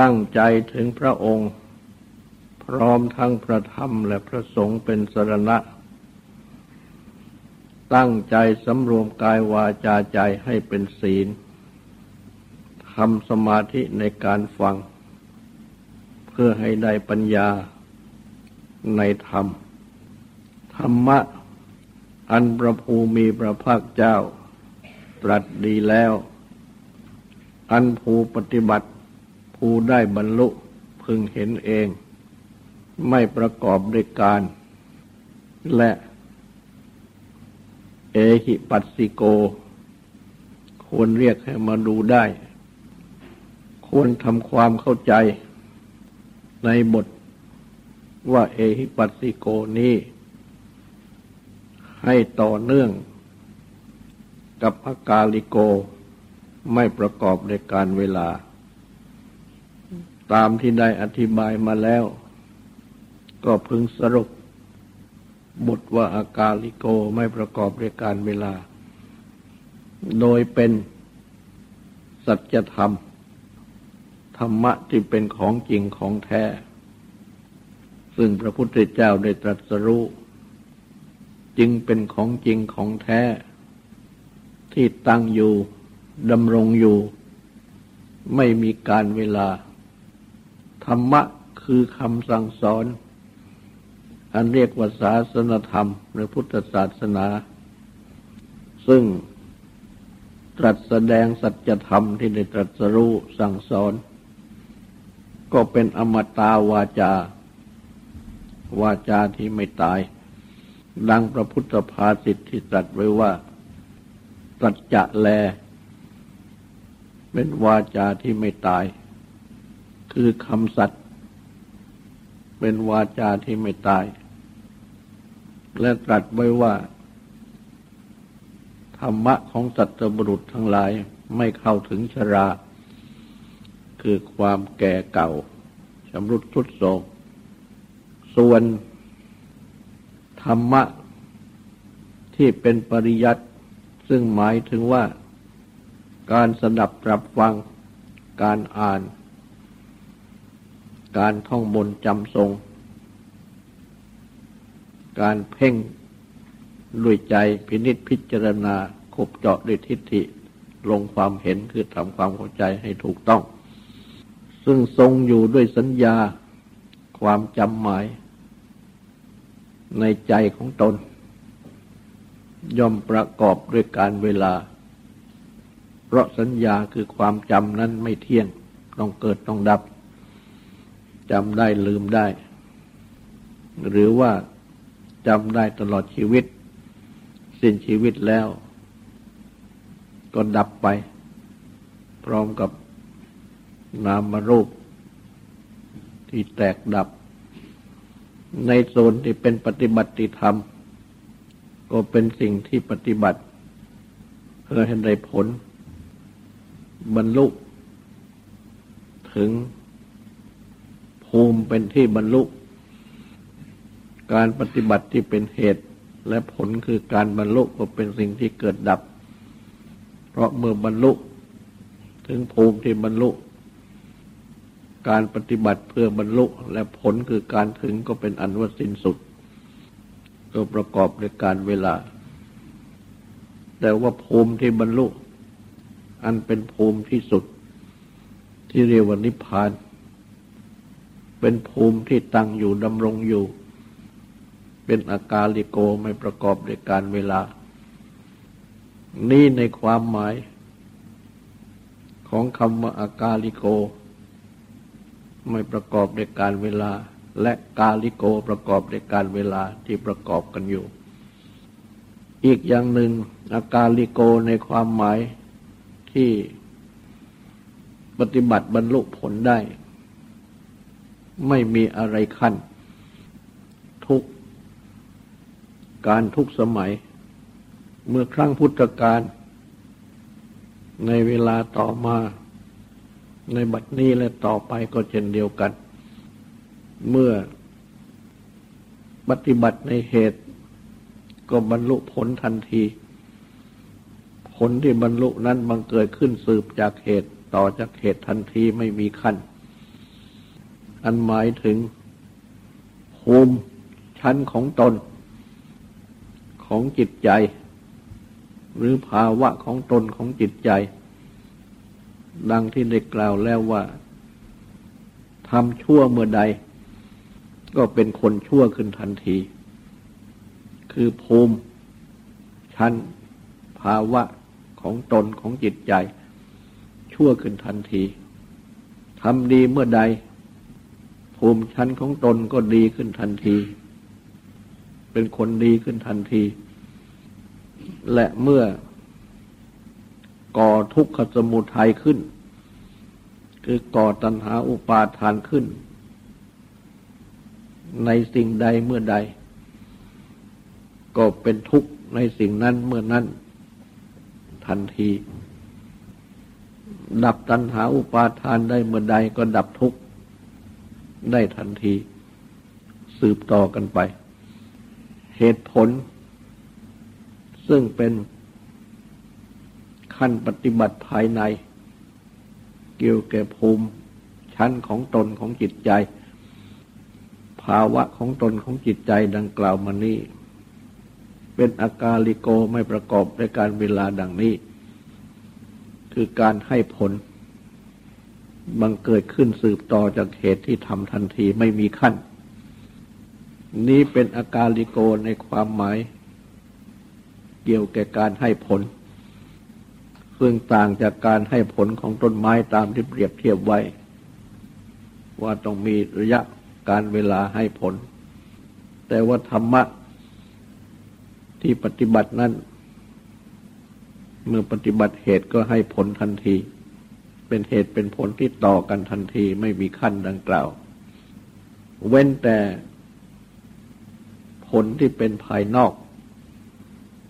ตั้งใจถึงพระองค์ พร้อมทั้งพระธรรมและพระสงฆ์เป็นสรณะ ตั้งใจสำรวมกายวาจาใจให้เป็นศีลทำสมาธิในการฟัง เพื่อให้ได้ปัญญาในธรรม ธรรมะอันประภูมีพระภาคเจ้าตรัสดีแล้ว อันภูปฏิบัติ ภูได้บรรลุพึงเห็นเอง ไม่ประกอบด้วยการ และเอหิปัสสิโก ควรเรียกให้มาดูได้ ควรทำความเข้าใจ ในบทว่าเอหิปัสสิโกนี้ ให้ต่อเนื่อง กับอากาลิโกไม่ประกอบในการเวลา ตามที่ได้อธิบายมาแล้ว ก็พึงสรุป บทว่าอากาลิโกไม่ประกอบด้วยการเวลา โดยเป็นสัจธรรม ธรรมะที่เป็นของจริงของแท้ ซึ่งพระพุทธเจ้าได้ตรัสรู้จึงเป็นของจริงของแท้ ที่ตั้งอยู่ดำรงอยู่ ไม่มีการเวลา รรมะคือคำสั่งสอน อันเรียกว่าศาสนธรรมหรือพุทธศาสนา ซึ่งตรัสแสดงสัจธรรมที่ได้ตรัสรู้สั่งสอน ก็เป็นอมตาวาจา วาจาที่ไม่ตาย ดังพระพุทธภาษิตที่ตรัสไว้ว่าสัจจะแล เป็นวาจาที่ไม่ตาย คือคำสัตย์เป็นวาจาที่ไม่ตาย และตรัสไว้ว่า ธรรมะของสัตว์บุรุษทั้งหลายไม่เข้าถึงชรา คือความแก่เก่าชำรุดทุดโทรมส่วนธรรมะที่เป็นปริยัติซึ่งหมายถึงว่า การสดับตรับฟังการอ่าน การท่องบนจำทรง การเพ่งด้วยใจพินิษพิจารณาขบเจาะด้วยทิฏฐิลงความเห็นคือทำความเข้าใจให้ถูกต้อง ซึ่งทรงอยู่ด้วยสัญญาความจำหมาย ในใจของตน ย่อมประกอบด้วยการเวลา เพราะสัญญาคือความจำนั้นไม่เที่ยง ต้องเกิดต้องดับ จำได้ลืมได้ หรือว่าจำได้ตลอดชีวิต สิ้นชีวิตแล้ว ก็ดับไป พร้อมกับนามรูป ที่แตกดับ ในโซนที่เป็นปฏิบัติธรรม ก็เป็นสิ่งที่ปฏิบัติ เพื่อให้ได้ผล บรรลุถึง ภูมิเป็นที่บรรลุ การปฏิบัติที่เป็นเหตุและผลคือการบรรลุก็เป็นสิ่งที่เกิดดับ เพราะเมื่อบรรลุ ถึงภูมิที่บรรลุ การปฏิบัติเพื่อบรรลุและผลคือการถึงก็เป็นอันว่าสิ้นสุด ก็ประกอบด้วยการเวลา แต่ว่าภูมิที่บรรลุ อันเป็นภูมิที่สุด ที่เรียกว่านิพพานเป็นภูมิที่ตั้งอยู่ดำรงอยู่ เป็นอากาลิโกไม่ประกอบด้วยการเวลา นี่ในความหมาย ของคำว่าอากาลิโก ไม่ประกอบด้วยการเวลา และกาลิโกประกอบด้วยการเวลาที่ประกอบกันอยู่ อีกอย่างหนึ่งอากาลิโกในความหมายที่ปฏิบัติบรรลุผลได้ ไม่มีอะไรขั้น ทุกการทุกสมัย เมื่อครั้งพุทธกาลในเวลาต่อมา ในบัดนี้และต่อไปก็เช่นเดียวกัน เมื่อปฏิบัติในเหตุก็บรรลุผลทันที ผลที่บรรลุนั้นบังเกิดขึ้นสืบจากเหตุต่อจากเหตุทันทีไม่มีขั้น อันหมายถึงภูมิชั้นของตน ของจิตใจ หรือภาวะของตนของจิตใจ ดังที่ได้กล่าวแล้วว่าทำชั่วเมื่อใด ก็เป็นคนชั่วขึ้นทันที คือภูมิชั้นภาวะของตนของจิตใจ ชั่วขึ้นทันทีทำดีเมื่อใด ภูมิชั้นของตนก็ดีขึ้นทันที เป็นคนดีขึ้นทันที และเมื่อก่อทุกขสมุทัยขึ้น คือก่อตัณหาอุปาทานขึ้น ในสิ่งใดเมื่อใด ก็เป็นทุกข์ในสิ่งนั้นเมื่อนั้นทันที ดับตัณหาอุปาทานได้เมื่อใดก็ดับทุกข์ ได้ทันที สืบต่อกันไป เหตุผล ซึ่งเป็นขั้นปฏิบัติภายใน เกี่ยวแก่ภูมิชั้นของตนของจิตใจ ภาวะของตนของจิตใจดังกล่าวมานี้ เป็นอาการลิโกไม่ประกอบด้วยการเวลาดังนี้ คือการให้ผล บังเกิดขึ้นสืบต่อจากเหตุที่ทำทันทีไม่มีขั้น นี้เป็นอาการลิโกในความหมาย เกี่ยวแก่การให้ผล ซึ่งต่างจากการให้ผลของต้นไม้ตามที่เปรียบเทียบไว้ ว่าต้องมีระยะการเวลาให้ผล แต่ว่าธรรมะที่ปฏิบัตินั้น เมื่อปฏิบัติเหตุก็ให้ผลทันที เป็นเหตุเป็นผลที่ต่อกันทันทีไม่มีขั้นดังกล่าว เว้นแต่ผลที่เป็นภายนอก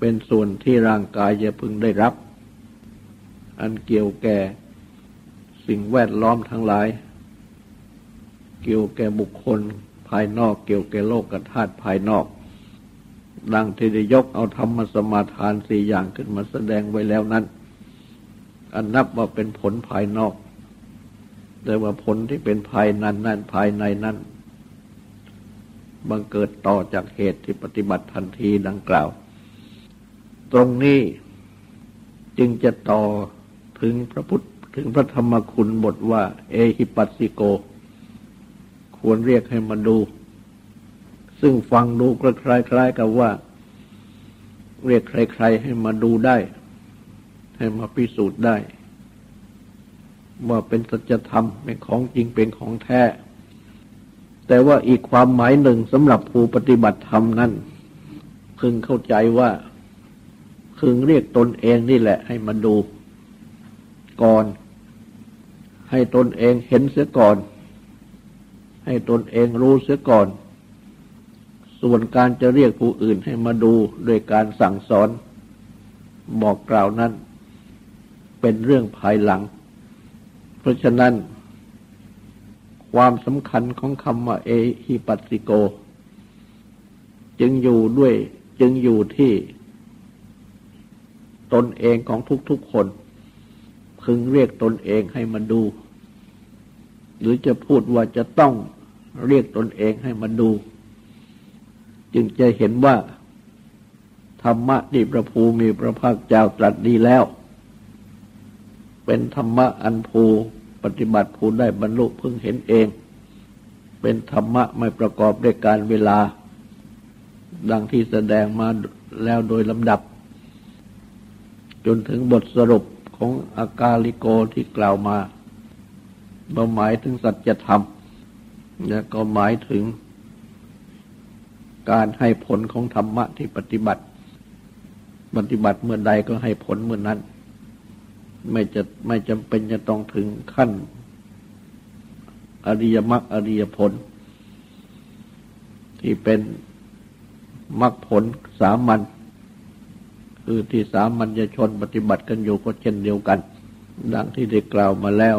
เป็นส่วนที่ร่างกายจะพึงได้รับ อันเกี่ยวแก่สิ่งแวดล้อมทั้งหลาย เกี่ยวแก่บุคคลภายนอก เกี่ยวแก่โลกธาตุภายนอก ดังที่ได้ยกเอาธรรมสมาทานสี่อย่างขึ้นมาแสดงไว้แล้วนั้น อันนับว่าเป็นผลภายนอก แต่ว่าผลที่เป็นภายนั้นนั่นภายในนั้นบังเกิดต่อจากเหตุที่ปฏิบัติทันทีดังกล่าว ตรงนี้จึงจะต่อถึงพระพุทธถึงพระธรรมคุณบทว่า เอหิปัสสิโก ควรเรียกให้มาดู ซึ่งฟังดูคล้ายๆกับว่า เรียกใคร ๆ ให้มาดูได้ ให้มาพิสูจน์ได้ ว่าเป็นสัจธรรมเป็นของจริงเป็นของแท้ แต่ว่าอีกความหมายหนึ่งสำหรับผู้ปฏิบัติธรรมนั้นพึงเข้าใจว่าพึงเรียกตนเองนี่แหละ ให้มาดูก่อน ให้ตนเองเห็นเสียก่อน ให้ตนเองรู้เสียก่อน ส่วนการจะเรียกผู้อื่นให้มาดูโดยการสั่งสอน บอกกล่าวนั้น เป็นเรื่องภายหลัง เพราะฉะนั้น ความสำคัญของคำว่าเอฮิปัสสิโก จึงอยู่ด้วยจึงอยู่ที่ ตนเองของทุกๆคน พึงเรียกตนเองให้มาดู หรือจะพูดว่าจะต้องเรียกตนเองให้มาดู จึงจะเห็นว่า ธรรมะที่พระภูมิพระภาคเจ้าตรัสดีแล้ว เป็นธรรมะอันภูปฏิบัติภูได้บรรลุพึงเห็นเอง เป็นธรรมะไม่ประกอบด้วยการเวลา ดังที่แสดงมาแล้วโดยลำดับ จนถึงบทสรุปของอากาลิโกที่กล่าวมาหมายถึงสัจธรรม และก็หมายถึงการให้ผลของธรรมะที่ปฏิบัติ ปฏิบัติเมื่อใดก็ให้ผลเมื่อนั้น ไม่จะไม่จำเป็นจะต้องถึงขั้น อริยมรรคอริยผล ที่เป็นมรรคผลสามัญคือที่สามัญชนปฏิบัติกันอยู่ก็เช่นเดียวกัน ดังที่ได้กล่าวมาแล้ว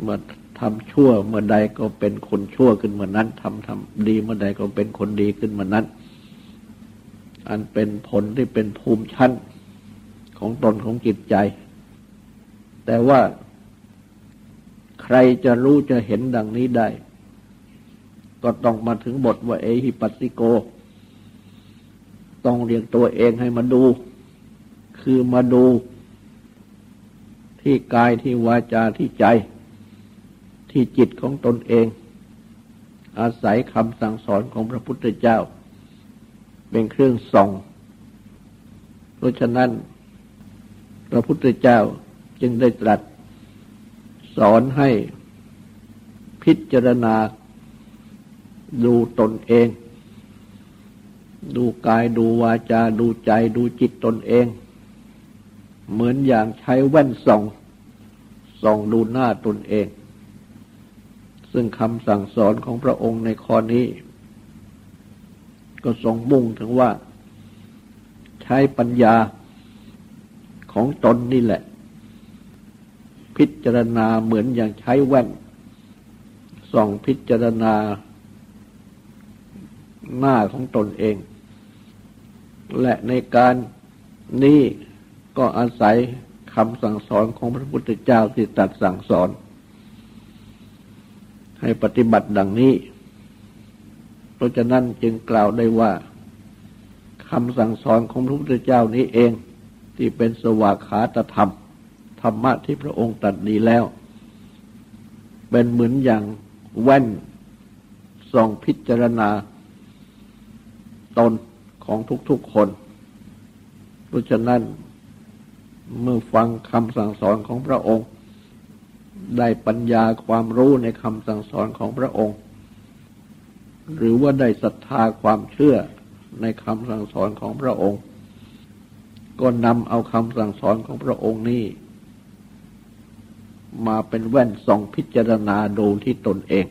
เมื่อทำชั่วเมื่อใดก็เป็นคนชั่วขึ้นเมื่อนั้นทำทำดีเมื่อใดก็เป็นคนดีขึ้นเมื่อนั้น อันเป็นผลที่เป็นภูมิชั้น ของตนของจิตใจ แต่ว่าใครจะรู้จะเห็นดังนี้ได้ ก็ต้องมาถึงบทว่าเอหิปัสสิโก ต้องเรียกตัวเองให้มาดู คือมาดูที่กายที่วาจาที่ใจ ที่จิตของตนเอง อาศัยคำสั่งสอนของพระพุทธเจ้า เป็นเครื่องส่อง เพราะฉะนั้น พระพุทธเจ้าจึงได้ตรัสสอนให้พิจารณาดูตนเอง ดูกายดูวาจาดูใจดูจิตตนเอง เหมือนอย่างใช้แว่นส่องส่องดูหน้าตนเอง ซึ่งคำสั่งสอนของพระองค์ในข้อนี้ ก็ทรงมุ่งถึงว่า ใช้ปัญญา ของตนนี่แหละ พิจารณาเหมือนอย่างใช้แว่นส่องพิจารณาหน้าของตนเอง และในการนี้ก็อาศัยคำสั่งสอนของพระพุทธเจ้าที่ตรัสสั่งสอน ให้ปฏิบัติดังนี้ เพราะฉะนั้นจึงกล่าวได้ว่าคำสั่งสอนของพระพุทธเจ้านี้เอง ที่เป็นสวากขาตธรรม ธรรมะที่พระองค์ตรัสดีแล้ว เป็นเหมือนอย่างแว่นส่องพิจารณาตนของทุกๆคน เพราะฉะนั้นเมื่อฟังคำสั่งสอนของพระองค์ ได้ปัญญาความรู้ในคำสั่งสอนของพระองค์ หรือว่าได้ศรัทธาความเชื่อในคำสั่งสอนของพระองค์ ก็นำเอาคำสั่งสอนของพระองค์นี้ มาเป็นแว่นส่องพิจารณาดูที่ตนเอง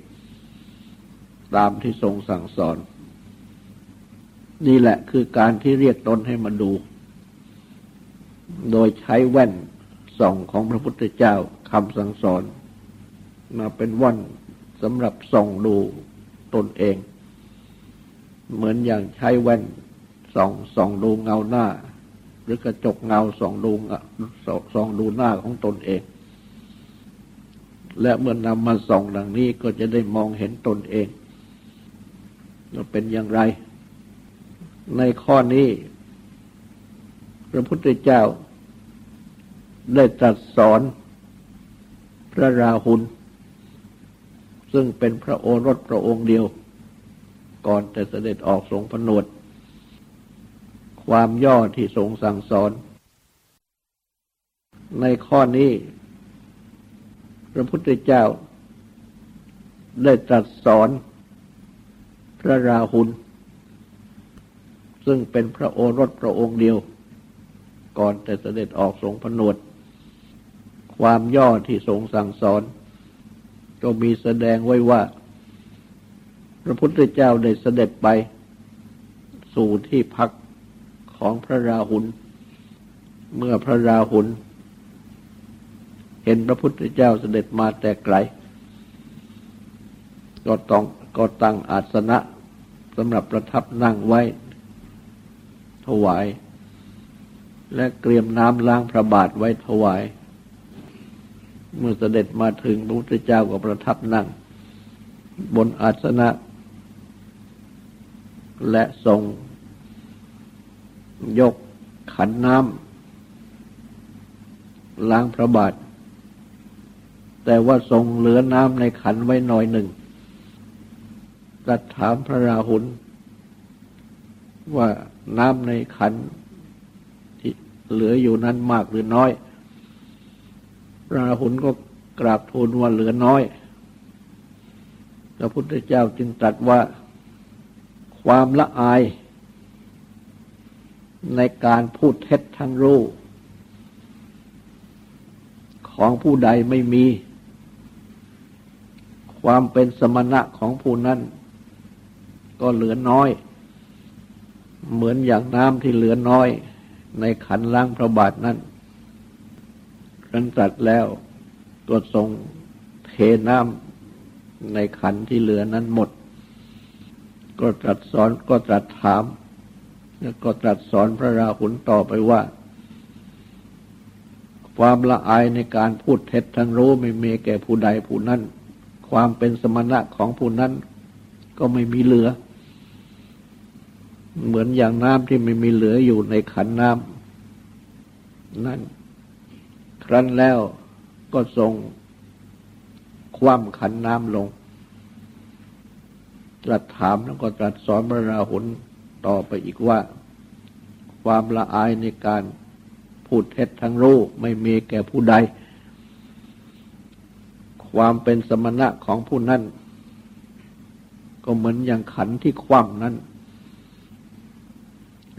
ตามที่ทรงสั่งสอน นี่แหละคือการที่เรียกตนให้มาดู โดยใช้แว่นส่องของพระพุทธเจ้าคำสั่งสอน มาเป็นว่นสำหรับส่องดูตนเอง เหมือนอย่างใช้แว่นส่องส่องดูเงาหน้า หรือกระจกเงาส่องดูส่องดูหน้าของตนเอง และเมื่อนำมาส่องดังนี้ก็จะได้มองเห็นตนเองว่าเป็นอย่างไร ในข้อนี้ พระพุทธเจ้า ได้ตรัสสอนพระราหุลซึ่งเป็นพระโอรสพระองค์เดียว ก่อนแต่เสด็จออกทรงผนวด ความย่อที่ทรงสั่งสอน ในข้อนี้ พระพุทธเจ้า ได้ตรัสสอน พระราหุล ซึ่งเป็นพระโอรสพระองค์เดียว ก่อนแต่เสด็จออกทรงผนวด ความย่อที่ทรงสั่งสอน ก็มีแสดงไว้ว่า พระพุทธเจ้าได้เสด็จไป สู่ที่พัก ของพระราหุล เมื่อพระราหุล เห็นพระพุทธเจ้าเสด็จมาแต่ไกล ก็ต้องก็ตั้งอาสนะสำหรับประทับนั่งไว้ ถวาย และเตรียมน้ำล้างพระบาทไว้ถวาย เมื่อเสด็จมาถึงพระพุทธเจ้าก็ประทับนั่ง บนอาสนะ และทรง ยกขันน้ำล้างพระบาท แต่ว่าทรงเหลือน้ำในขันไว้หน่อยหนึ่งตรัสถามพระราหุลว่าน้ำในขันที่เหลืออยู่นั้นมากหรือน้อย พระราหุลก็กราบทูลว่าเหลือน้อย พระพุทธเจ้าจึงตรัสว่าความละอาย ในการพูดเท็จทั้งรู้ ของผู้ใดไม่มี ความเป็นสมณะของผู้นั้น ก็เหลือน้อย เหมือนอย่างน้ำที่เหลือน้อย ในขันล้างพระบาทนั้นรันตัดแล้วตัวทรงเทน้ำในขันที่เหลือนั้นหมด ก็ตรัสสอนก็ตรัสถาม แล้วก็ตรัสสอนพระราหุลต่อไปว่า ความละอายในการพูดเท็จทั้งรู้ไม่มีแก่ผู้ใดผู้นั้น ความเป็นสมณะของผู้นั้นก็ไม่มีเหลือ เหมือนอย่างน้ำที่ไม่มีเหลืออยู่ในขันน้ำนั่น ครั้นแล้วก็ทรงคว่ำขันน้ำลง ตรัสถามแล้วก็ตรัสสอนพระราหุล ต่อไปอีกว่า ความละอายในการพูดเท็จทั้งรู้ไม่มีแก่ผู้ใด ความเป็นสมณะของผู้นั้น ก็เหมือนอย่างขันที่คว่ำนั้น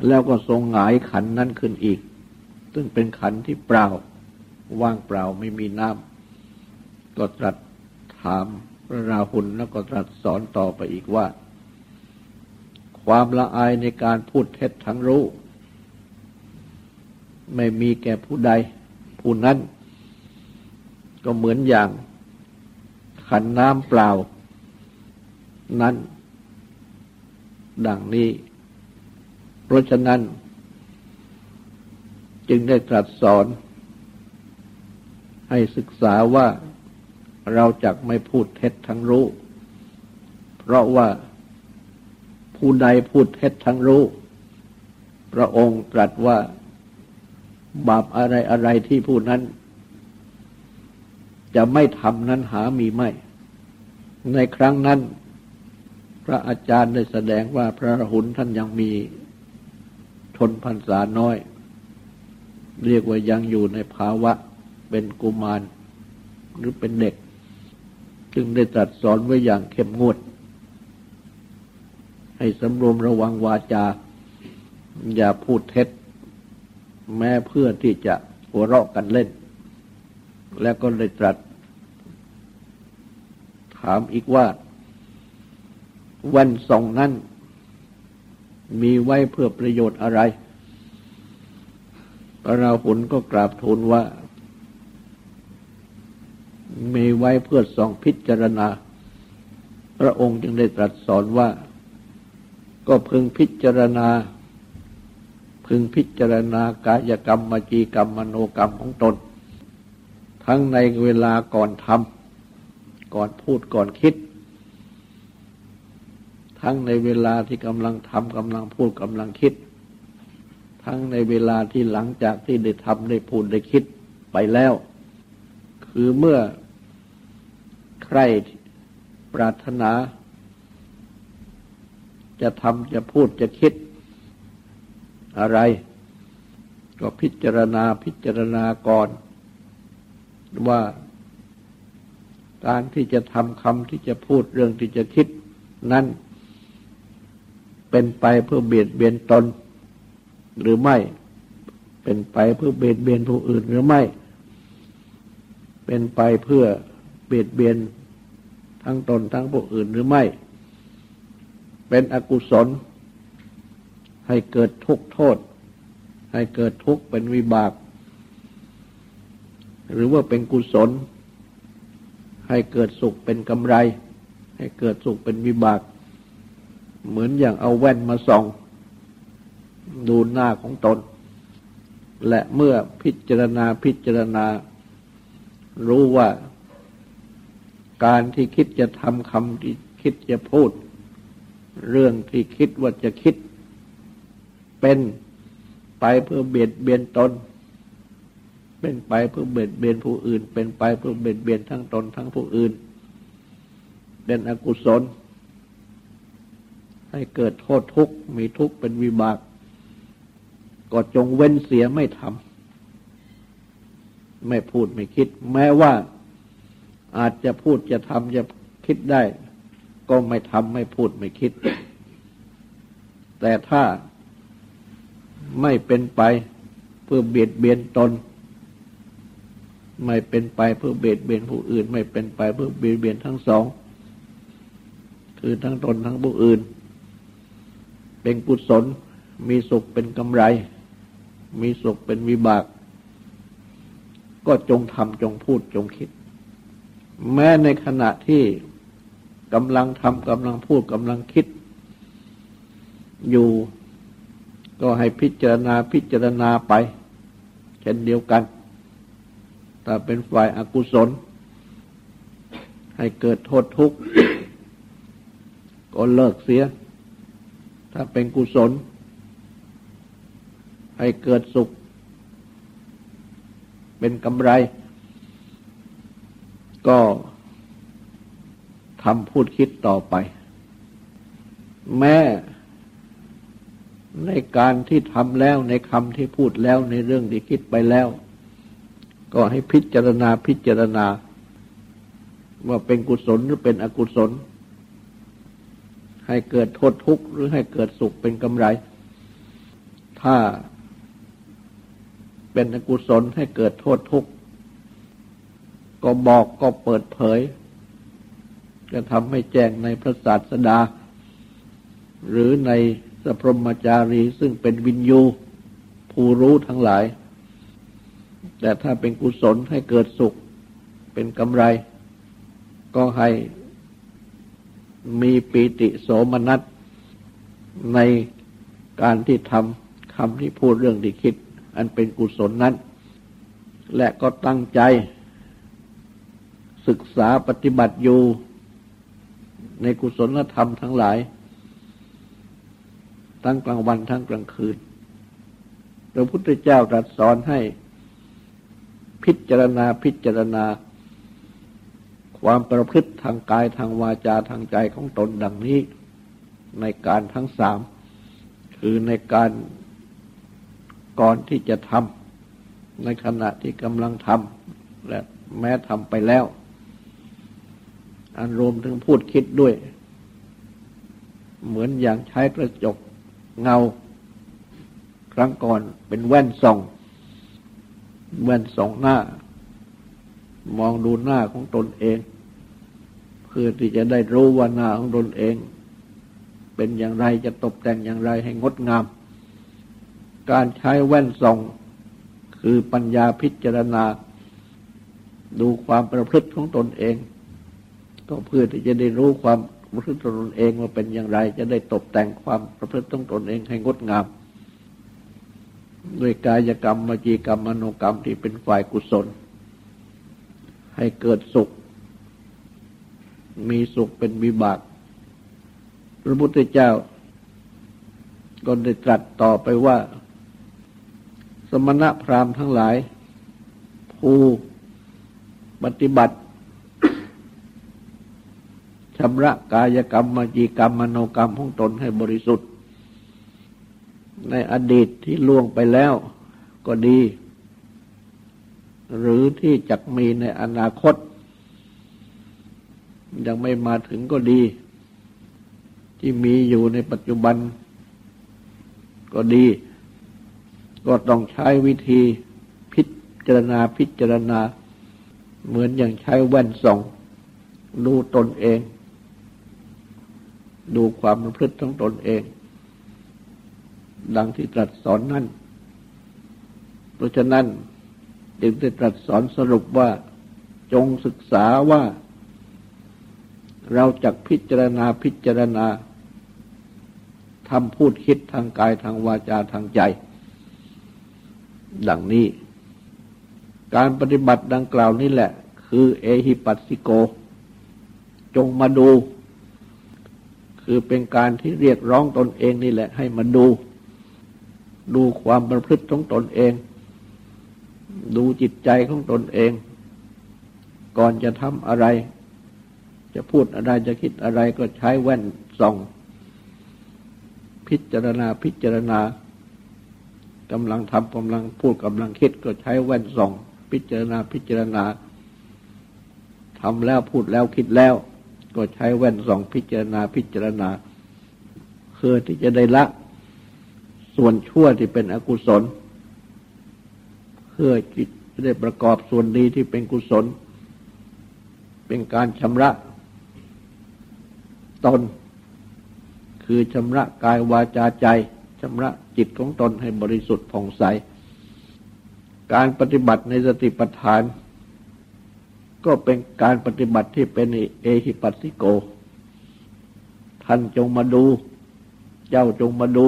แล้วก็ทรงหงายขันนั้นขึ้นอีก ซึ่งเป็นขันที่เปล่า ว่างเปล่าไม่มีน้ำก็ตรัสถามพระราหุลแล้วก็ตรัสสอนต่อไปอีกว่า ความละอายในการพูดเท็จทั้งรู้ ไม่มีแก่ผู้ใด ผู้นั้น ก็เหมือนอย่าง ขันน้ำเปล่า นั้น ดังนี้ เพราะฉะนั้น จึงได้ตรัสสอน ให้ศึกษาว่าเราจะไม่พูดเท็จทั้งรู้ เพราะว่า ผู้ใดพูดเท็จทั้งรู้ พระองค์ตรัสว่า บาปอะไรอะไรที่ผู้นั้น จะไม่ทำนั้นหามีไม่ ในครั้งนั้น พระอาจารย์ได้แสดงว่าพระหุนท่านยังมีทนพรรษาน้อย เรียกว่ายังอยู่ในภาวะเป็นกุมารหรือเป็นเด็ก จึงได้ตรัสสอนไว้อย่างเข้มงวด ให้สำรวมระวังวาจา อย่าพูดเท็จ แม้เพื่อที่จะหัวเราะกันเล่น แล้วก็ได้ตรัส ถามอีกว่า วันสองนั้น มีไว้เพื่อประโยชน์อะไร พระราหุลก็กราบทูลว่า มีไว้เพื่อส่องพิจารณา พระองค์จึงได้ตรัสสอนว่า ก็พึงพิจารณา พึงพิจารณากายกรรมมจีกรรมมโนกรรมของตน ทั้งในเวลาก่อนทำก่อนพูดก่อนคิด ทั้งในเวลาที่กำลังทำกำลังพูดกำลังคิด ทั้งในเวลาที่หลังจากที่ได้ทำได้พูดได้คิดไปแล้ว คือเมื่อใครปรารถนา จะทำจะพูดจะคิดอะไร ก็พิจารณาพิจารณาก่อน ว่าการที่จะทำคำที่จะพูดเรื่องที่จะคิด นั้นเป็นไปเพื่อเบียดเบียนตน หรือไม่ เป็นไปเพื่อเบียดเบียนผู้อื่นหรือไม่ เป็นไปเพื่อเบียดเบียนทั้งตนทั้งผู้อื่นหรือไม่ เป็นอกุศล ให้เกิดทุกโทษ ให้เกิดทุกเป็นวิบาก หรือว่าเป็นกุศล ให้เกิดสุขเป็นกำไร ให้เกิดสุขเป็นวิบาก เหมือนอย่างเอาแว่นมาส่อง ดูหน้าของตน และเมื่อพิจารณาพิจารณา รู้ว่าการที่คิดจะทำคำที่คิดจะพูด เรื่องที่คิดว่าจะคิด เป็นไปเพื่อเบียดเบียนตน เป็นไปเพื่อเบียดเบียนผู้อื่น เป็นไปเพื่อเบียดเบียนทั้งตนทั้งผู้อื่น เป็นอกุศล ให้เกิดโทษทุกข์มีทุกข์เป็นวิบาก ก็จงเว้นเสียไม่ทำไม่พูดไม่คิด แม้ว่าอาจจะพูดจะทำจะคิดได้ ก็ไม่ทำไม่พูดไม่คิด แต่ถ้าไม่เป็นไปเพื่อเบียดเบียนตน ไม่เป็นไปเพื่อเบียดเบียนผู้อื่น ไม่เป็นไปเพื่อเบียดเบียนทั้งสอง คือทั้งตนทั้งผู้อื่น เป็นกุศลมีสุขเป็นกำไร มีสุขเป็นวิบาก ก็จงทำจงพูดจงคิด แม้ในขณะที่ กำลังทำกำลังพูดกำลังคิด อยู่ก็ให้พิจารณาพิจารณาไป เช่นเดียวกันถ้าเป็นฝ่ายอากุศล ให้เกิดโทษทุกข์ ก็เลิกเสีย ถ้าเป็นกุศล ให้เกิดสุข เป็นกำไร ก็ ทำพูดคิดต่อไป แม้ในการที่ทำแล้วในคำที่พูดแล้วในเรื่องที่คิดไปแล้ว ก็ให้พิจารณาพิจารณา ว่าเป็นกุศลหรือเป็นอกุศล ให้เกิดโทษทุกข์หรือให้เกิดสุขเป็นกำไร ถ้าเป็นอกุศลให้เกิดโทษทุกข์ก็บอกก็เปิดเผย จะทำให้แจ้งในพระศาสดา หรือในสัพรมจารีซึ่งเป็นวินยูผู้รู้ทั้งหลาย แต่ถ้าเป็นกุศลให้เกิดสุข เป็นกำไร ก็ให้มีปีติโสมนัสในการที่ทำคำที่พูดเรื่องที่คิด อันเป็นกุศลนั้น และก็ตั้งใจ ศึกษาปฏิบัติอยู่ ในกุศลธรรมทั้งหลาย ทั้งกลางวันทั้งกลางคืนพระพุทธเจ้าตรัสสอนให้พิจารณาพิจารณา ความประพฤติทางกายทางวาจาทางใจของตนดังนี้ ในการทั้งสาม คือในการก่อนที่จะทำในขณะที่กำลังทำและแม้ทำไปแล้ว อันรวมถึงพูดคิดด้วย เหมือนอย่างใช้กระจกเงา ครั้งก่อนเป็นแว่นส่อง แว่นส่องหน้า มองดูหน้าของตนเอง เพื่อที่จะได้รู้ว่าหน้าของตนเอง เป็นอย่างไรจะตกแต่งอย่างไรให้งดงาม การใช้แว่นส่องคือปัญญาพิจารณา ดูความประพฤติของตนเอง ก็เพื่อที่จะได้รู้ความประพฤติตนเองว่าเป็นอย่างไร จะได้ตกแต่งความประพฤติต้องตนเองให้งดงามด้วยกายกรรมมจีกรรมมโนกรรมที่เป็นฝ่ายกุศล ให้เกิดสุข มีสุขเป็นวิบาก พระพุทธเจ้า ก็ได้ตรัสต่อไปว่า สมณะพราหมณ์ทั้งหลาย ผู้ปฏิบัติ ชำระกายกรรมมจีกรรมมโนกรรมของตนให้บริสุทธิ์ ในอดีตที่ล่วงไปแล้วก็ดี หรือที่จะมีในอนาคต ยังไม่มาถึงก็ดี ที่มีอยู่ในปัจจุบัน ก็ดี ก็ต้องใช้วิธีพิจารณาพิจารณา เหมือนอย่างใช้แว่นส่องดูตนเอง ดูความประพฤติของตนเอง ดังที่ตรัสสอนนั่น เพราะฉะนั้นจึงได้ตรัสสอนสรุปว่าจงศึกษาว่า เราจะพิจารณาพิจารณาทำพูดคิดทางกายทางวาจาทางใจ ดังนี้ การปฏิบัติดังกล่าวนี้แหละ คือเอหิปัสสิโก จงมาดู คือเป็นการที่เรียกร้องตนเองนี่แหละ ให้มาดู ดูความประพฤติของตนเอง ดูจิตใจของตนเอง ก่อนจะทำอะไร จะพูดอะไรจะคิดอะไรก็ใช้แว่นส่อง พิจารณาพิจารณากำลังทำกำลังพูดกำลังคิดก็ใช้แว่นส่อง พิจารณาพิจารณาทำแล้วพูดแล้วคิดแล้ว ก็ใช้แว่นส่องพิจารณาพิจารณาเพื่อที่จะได้ละ ส่วนชั่วที่เป็นอกุศล เพื่อจิตจะได้ประกอบส่วนดีที่เป็นกุศล เป็นการชำระตน คือชำระกายวาจาใจชำระจิตของตนให้บริสุทธิ์ผ่องใส การปฏิบัติในสติปัฏฐาน ก็เป็นการปฏิบัติที่เป็นเอหิปัสสิโก ท่านจงมาดู เจ้าจงมาดู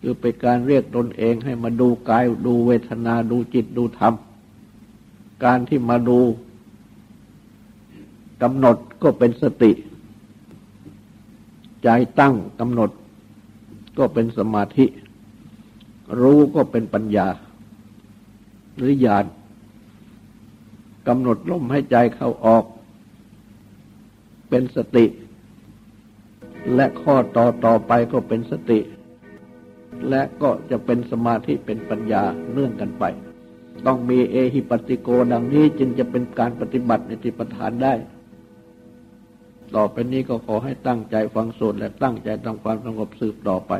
คือเป็นการเรียกตนเองให้มาดูกายดูเวทนาดูจิตดูธรรม การที่มาดูกำหนดก็เป็นสติ ใจตั้งกำหนด ก็เป็นสมาธิ รู้ก็เป็นปัญญาหรือญาณ กำหนดลมให้ใจเข้าออก เป็นสติ และข้อต่อต่อไปก็เป็นสติ และก็จะเป็นสมาธิเป็นปัญญาเนื่องกันไป ต้องมีเอหิปัติโกดังนี้จึงจะเป็นการปฏิบัติในติปทานได้ ต่อไปนี้ก็ขอให้ตั้งใจฟังสวดและตั้งใจทำความสงบสืบต่อไป